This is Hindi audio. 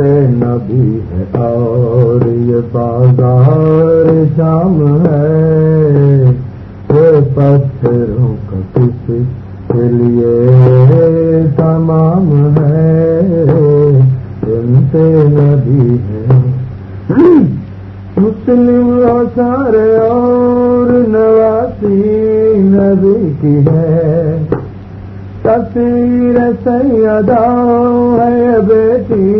पे नबी है और ये बाज़ार शाम है। ये पत्थरों का किसी लिए तमाम है? इनसे नबी है। मुस्लिम सारे और नवासी नबी की है। तस्वीर सैदा है बेटी।